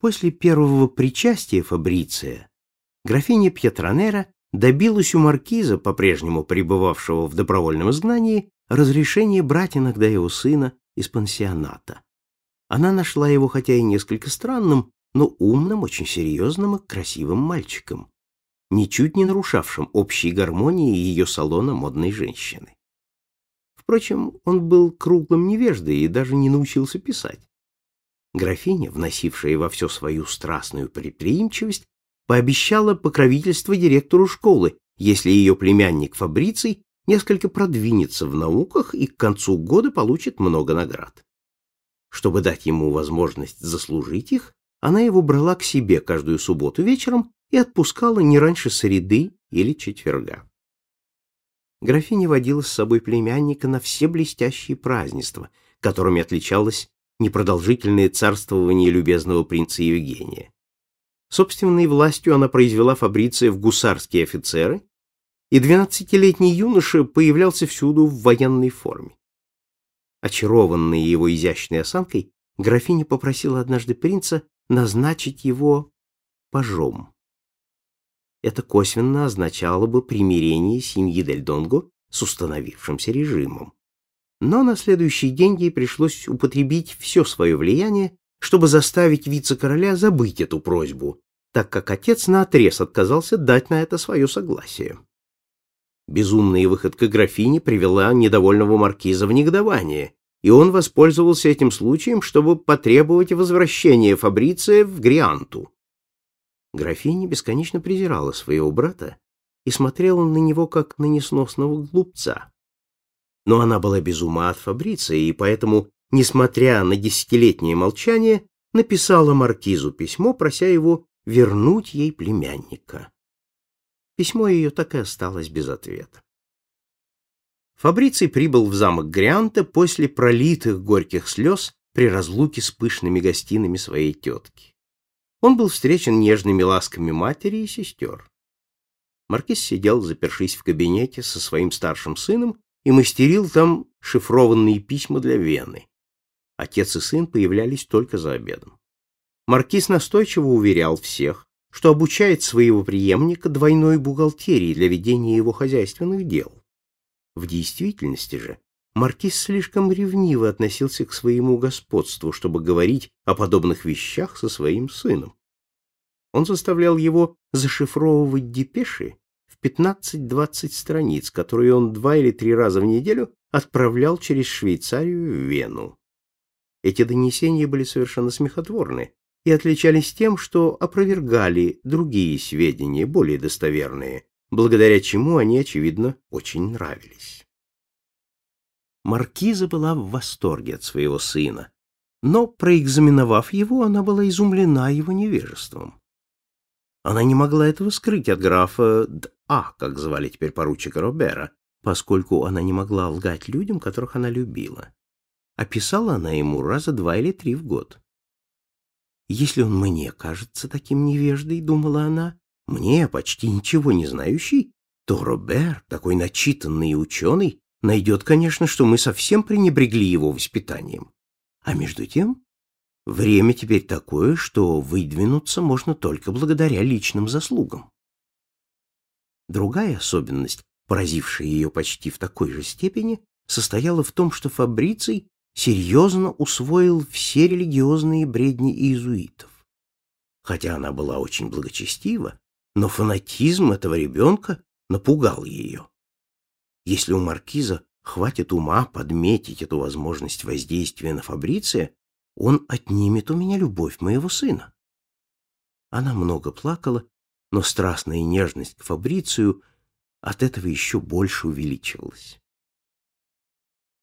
После первого причастия Фабриция графиня Пьетронера добилась у маркиза, по-прежнему пребывавшего в добровольном изгнании, разрешения брать иногда его сына из пансионата. Она нашла его хотя и несколько странным, но умным, очень серьезным и красивым мальчиком, ничуть не нарушавшим общей гармонии ее салона модной женщины. Впрочем, он был круглым невеждой и даже не научился писать. Графиня, вносившая во все свою страстную предприимчивость, пообещала покровительство директору школы, если ее племянник Фабриций несколько продвинется в науках и к концу года получит много наград. Чтобы дать ему возможность заслужить их, она его брала к себе каждую субботу вечером и отпускала не раньше среды или четверга. Графиня водила с собой племянника на все блестящие празднества, которыми отличалось непродолжительное царствование любезного принца Евгения. Собственной властью она произвела Фабриция в гусарские офицеры, и двенадцатилетний юноша появлялся всюду в военной форме. Очарованная его изящной осанкой, графиня попросила однажды принца назначить его пажом. Это косвенно означало бы примирение семьи Дель Донго с установившимся режимом. Но на следующий день ей пришлось употребить все свое влияние, чтобы заставить вице-короля забыть эту просьбу, так как отец наотрез отказался дать на это свое согласие. Безумная выходка графини привела недовольного маркиза в негодование, и он воспользовался этим случаем, чтобы потребовать возвращения Фабриция в Грианту. Графиня бесконечно презирала своего брата и смотрела на него как на несносного глупца. Но она была без ума от Фабриция, и поэтому, несмотря на десятилетнее молчание, написала маркизу письмо, прося его вернуть ей племянника. Письмо ее так и осталось без ответа. Фабриций прибыл в замок Грианта после пролитых горьких слез при разлуке с пышными гостинами своей тетки. Он был встречен нежными ласками матери и сестер. Маркиз сидел, запершись в кабинете со своим старшим сыном, и мастерил там шифрованные письма для Вены. Отец и сын появлялись только за обедом. Маркиз настойчиво уверял всех, что обучает своего преемника двойной бухгалтерии для ведения его хозяйственных дел. В действительности же маркиз слишком ревниво относился к своему господству, чтобы говорить о подобных вещах со своим сыном. Он заставлял его зашифровывать депеши 15-20 страниц, которые он два или три раза в неделю отправлял через Швейцарию в Вену. Эти донесения были совершенно смехотворны и отличались тем, что опровергали другие сведения, более достоверные, благодаря чему они, очевидно, очень нравились. Маркиза была в восторге от своего сына, но, проэкзаменовав его, она была изумлена его невежеством. Она не могла этого скрыть от графа Д.А., как звали теперь поручика Робера, поскольку она не могла лгать людям, которых она любила. Описала она ему раза два или три в год. «Если он мне кажется таким невеждой, — думала она, — мне, почти ничего не знающий, то Робер, такой начитанный и ученый, найдет, конечно, что мы совсем пренебрегли его воспитанием. А между тем Время теперь такое, что выдвинуться можно только благодаря личным заслугам. Другая особенность, поразившая ее почти в такой же степени, состояла в том, что Фабриций серьезно усвоил все религиозные бредни иезуитов. Хотя она была очень благочестива, но фанатизм этого ребенка напугал ее. Если у маркиза хватит ума подметить эту возможность воздействия на Фабриция, он отнимет у меня любовь моего сына. Она много плакала, но страстная нежность к Фабрицию от этого еще больше увеличивалась.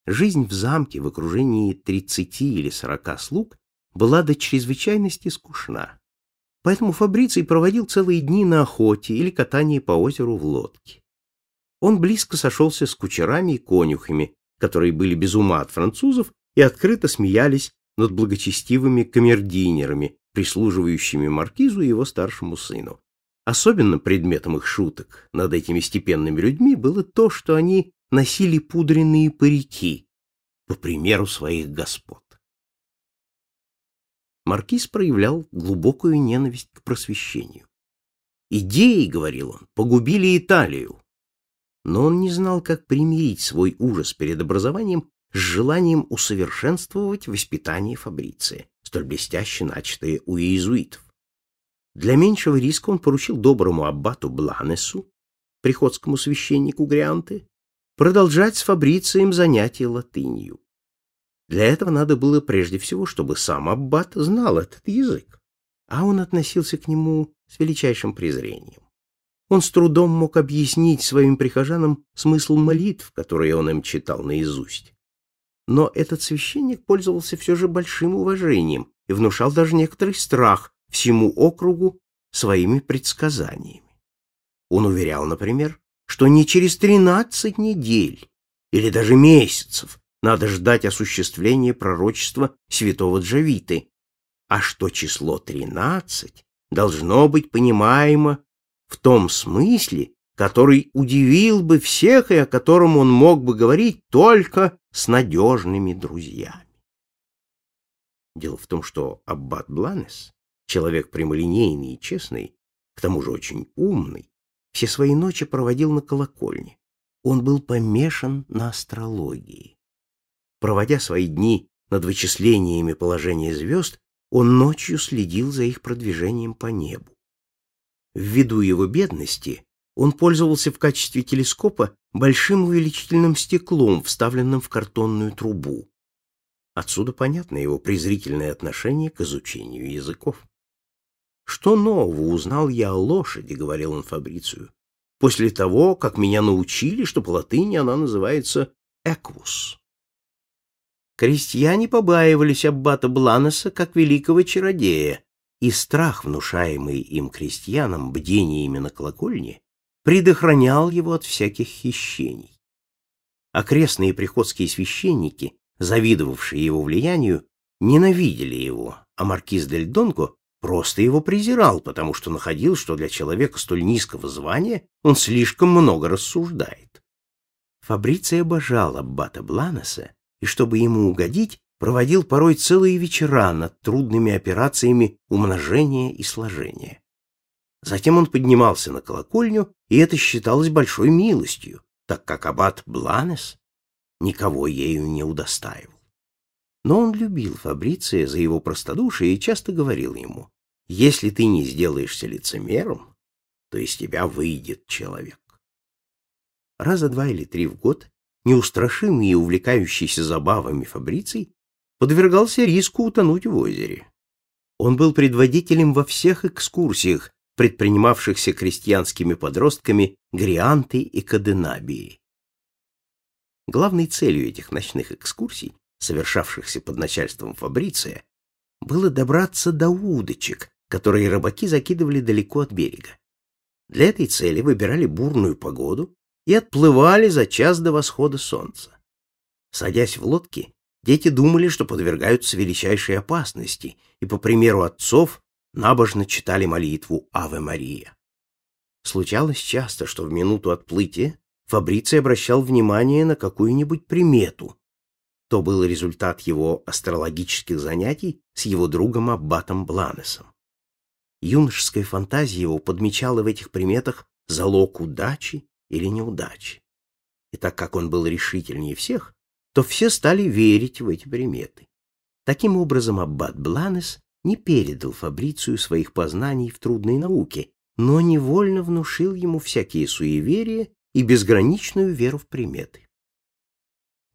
Жизнь в замке в окружении тридцати или сорока слуг была до чрезвычайности скучна. Поэтому Фабриций проводил целые дни на охоте или катании по озеру в лодке. Он близко сошелся с кучерами и конюхами, которые были без ума от французов и открыто смеялись над благочестивыми камердинерами, прислуживающими маркизу и его старшему сыну. Особенно предметом их шуток над этими степенными людьми было то, что они носили пудренные парики, по примеру своих господ. Маркиз проявлял глубокую ненависть к просвещению. «Идеи, — говорил он, — погубили Италию». Но он не знал, как примирить свой ужас перед образованием с желанием усовершенствовать воспитание Фабриция, столь блестяще начатое у иезуитов. Для меньшего риска он поручил доброму аббату Бланесу, приходскому священнику Грианты, продолжать с Фабрицием занятия латынью. Для этого надо было прежде всего, чтобы сам аббат знал этот язык, а он относился к нему с величайшим презрением. Он с трудом мог объяснить своим прихожанам смысл молитв, которые он им читал наизусть. Но этот священник пользовался все же большим уважением и внушал даже некоторый страх всему округу своими предсказаниями. Он уверял, например, что не через тринадцать недель или даже месяцев надо ждать осуществления пророчества святого Джавиты, а что число тринадцать должно быть понимаемо в том смысле, который удивил бы всех и о котором он мог бы говорить только с надежными друзьями. Дело в том, что аббат Бланес, человек прямолинейный и честный, к тому же очень умный, все свои ночи проводил на колокольне. Он был помешан на астрологии. Проводя свои дни над вычислениями положения звезд, он ночью следил за их продвижением по небу. Ввиду его бедности он пользовался в качестве телескопа большим увеличительным стеклом, вставленным в картонную трубу. Отсюда понятно его презрительное отношение к изучению языков. «Что нового узнал я о лошади?» — говорил он Фабрицию. «После того, как меня научили, что по латыни она называется «эквус». Крестьяне побаивались аббата Бланеса как великого чародея, и страх, внушаемый им крестьянам бдениями на колокольне, предохранял его от всяких хищений. Окрестные приходские священники, завидовавшие его влиянию, ненавидели его, а маркиз дель Донго просто его презирал, потому что находил, что для человека столь низкого звания он слишком много рассуждает. Фабриций обожал аббата Бланеса, и чтобы ему угодить, проводил порой целые вечера над трудными операциями умножения и сложения. Затем он поднимался на колокольню, и это считалось большой милостью, так как аббат Бланес никого ею не удостаивал. Но он любил Фабриция за его простодушие и часто говорил ему, «Если ты не сделаешься лицемером, то из тебя выйдет человек». Раза два или три в год неустрашимый и увлекающийся забавами Фабриций подвергался риску утонуть в озере. Он был предводителем во всех экскурсиях, предпринимавшихся крестьянскими подростками Грианты и Каденабии. Главной целью этих ночных экскурсий, совершавшихся под начальством Фабриция, было добраться до удочек, которые рыбаки закидывали далеко от берега. Для этой цели выбирали бурную погоду и отплывали за час до восхода солнца. Садясь в лодки, дети думали, что подвергаются величайшей опасности, и, по примеру отцов, набожно читали молитву «Аве Мария». Случалось часто, что в минуту отплытия Фабриций обращал внимание на какую-нибудь примету. То был результат его астрологических занятий с его другом Аббатом Бланесом. Юношеская фантазия его подмечала в этих приметах залог удачи или неудачи. И так как он был решительнее всех, то все стали верить в эти приметы. Таким образом, аббат Бланес не передал Фабрицию своих познаний в трудной науке, но невольно внушил ему всякие суеверия и безграничную веру в приметы.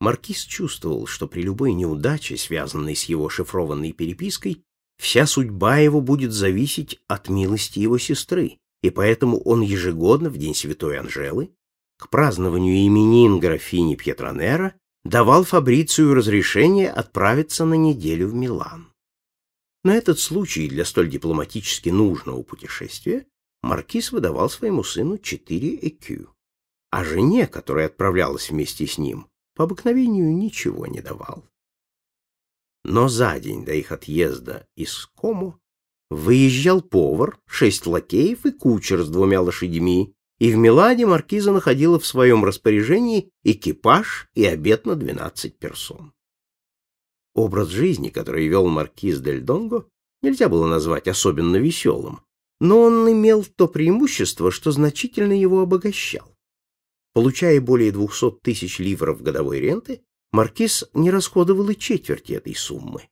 Маркиз чувствовал, что при любой неудаче, связанной с его шифрованной перепиской, вся судьба его будет зависеть от милости его сестры, и поэтому он ежегодно в день Святой Анжелы к празднованию именин графини Пьетронера давал Фабрицию разрешение отправиться на неделю в Милан. На этот случай для столь дипломатически нужного путешествия маркиз выдавал своему сыну четыре ЭКЮ, а жене, которая отправлялась вместе с ним, по обыкновению ничего не давал. Но за день до их отъезда из Кому Выезжал повар, шесть лакеев и кучер с двумя лошадьми, и в Миладе маркиза находила в своем распоряжении экипаж и обед на двенадцать персон. Образ жизни, который вел маркиз Дель Донго, нельзя было назвать особенно веселым, но он имел то преимущество, что значительно его обогащал. Получая более 200 тысяч ливров годовой ренты, маркиз не расходовал и четверти этой суммы.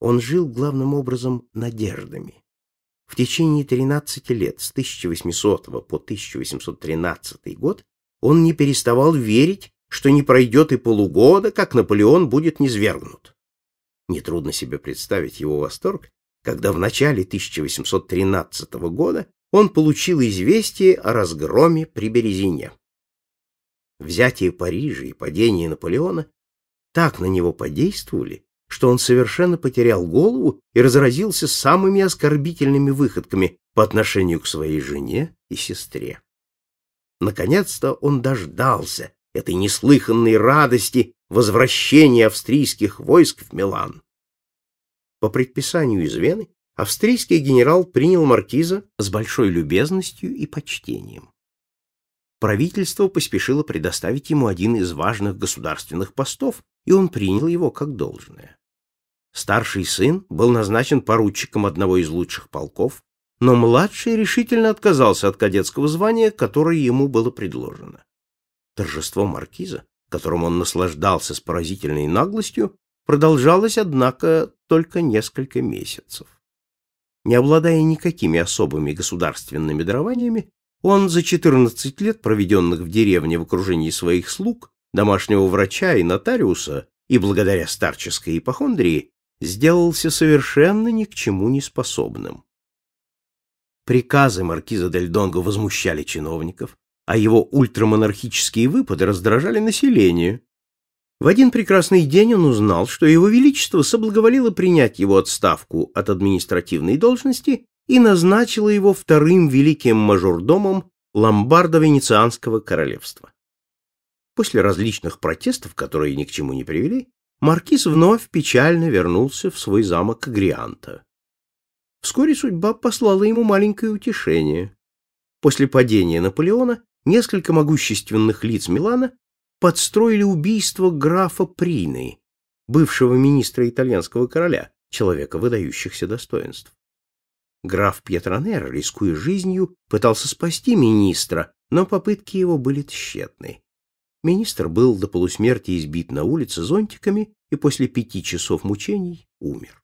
Он жил главным образом надеждами. В течение 13 лет, с 1800 по 1813 год, он не переставал верить, что не пройдет и полугода, как Наполеон будет низвергнут. Нетрудно себе представить его восторг, когда в начале 1813 года он получил известие о разгроме при Березине. Взятие Парижа и падение Наполеона так на него подействовали, что он совершенно потерял голову и разразился самыми оскорбительными выходками по отношению к своей жене и сестре. Наконец-то он дождался этой неслыханной радости возвращения австрийских войск в Милан. По предписанию из Вены австрийский генерал принял маркиза с большой любезностью и почтением. Правительство поспешило предоставить ему один из важных государственных постов, и он принял его как должное. Старший сын был назначен поручиком одного из лучших полков, но младший решительно отказался от кадетского звания, которое ему было предложено. Торжество маркиза, которым он наслаждался с поразительной наглостью, продолжалось, однако, только несколько месяцев. Не обладая никакими особыми государственными дарованиями, он за 14 лет, проведенных в деревне в окружении своих слуг, домашнего врача и нотариуса, и благодаря старческой ипохондрии, сделался совершенно ни к чему не способным. Приказы маркиза Дель Донго возмущали чиновников, а его ультрамонархические выпады раздражали население. В один прекрасный день он узнал, что его величество соблаговолило принять его отставку от административной должности и назначило его вторым великим мажордомом Ломбардо-Венецианского королевства. После различных протестов, которые ни к чему не привели, маркиз вновь печально вернулся в свой замок Агрианта. Вскоре судьба послала ему маленькое утешение. После падения Наполеона несколько могущественных лиц Милана подстроили убийство графа Прины, бывшего министра итальянского короля, человека выдающихся достоинств. Граф Пьетронер, рискуя жизнью, пытался спасти министра, но попытки его были тщетны. Министр был до полусмерти избит на улице зонтиками и после пяти часов мучений умер.